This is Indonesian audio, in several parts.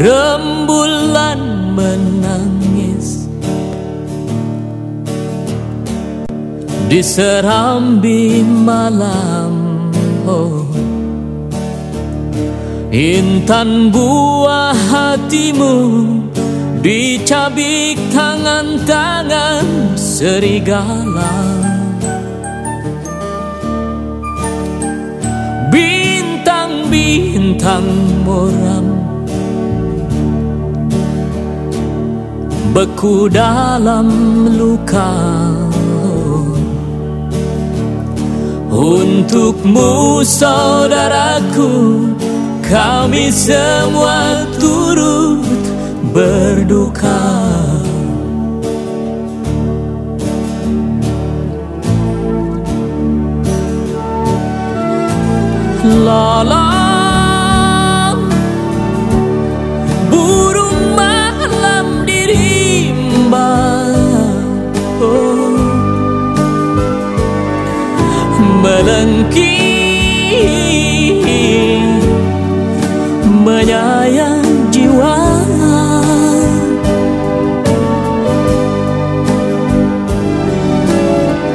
Rembulan menangis. Di serambi malam oh. Intan buah hatimu Dicabik tangan-tangan serigala. Bintang-bintang muram beku dalam luka. Untukmu saudaraku Kami semua turut berduka melengki menyayang jiwa.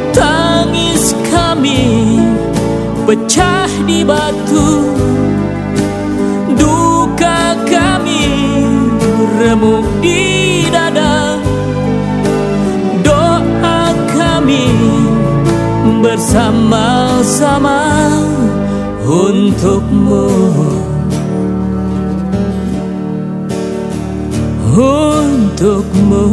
Tangis kami pecah di batu bersama-sama untukmu. Untukmu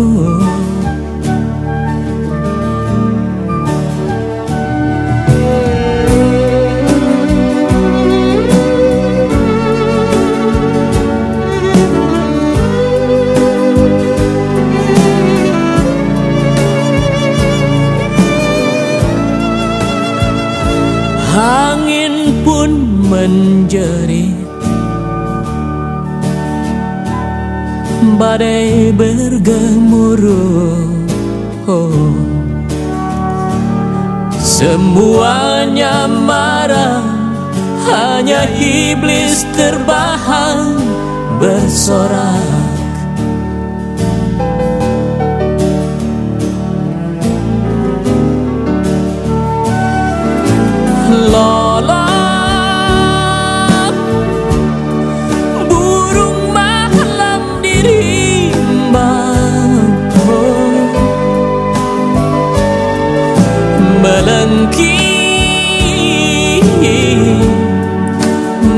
Angin pun menjerit. Badai bergemuruh. Oh. Semuanya marah. Hanya iblis terbahan bersorak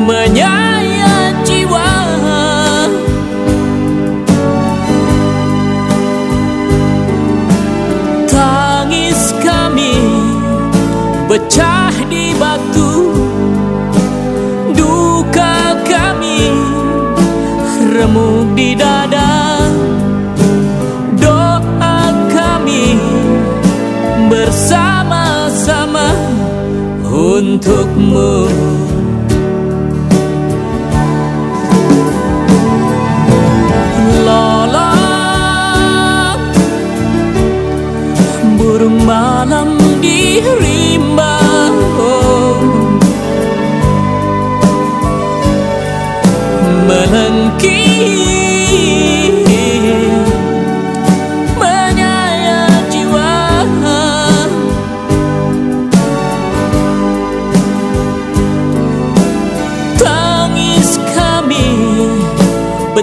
menyayat jiwa. Tangis kami pecah di batu. Duka kami remuk di dada. Doa kami bersama untukmu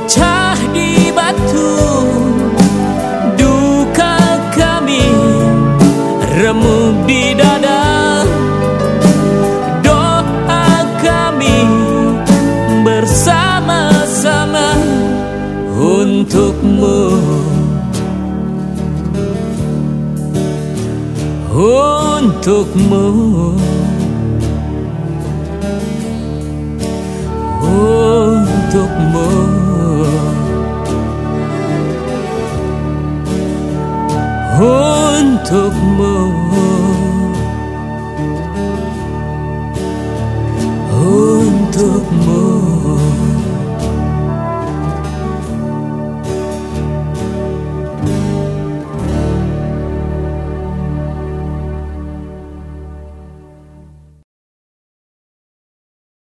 pecah di batu. Duka kami remuk di dada. Doa kami bersama-sama untukmu. Untukmu. Untukmu untukmu untukmu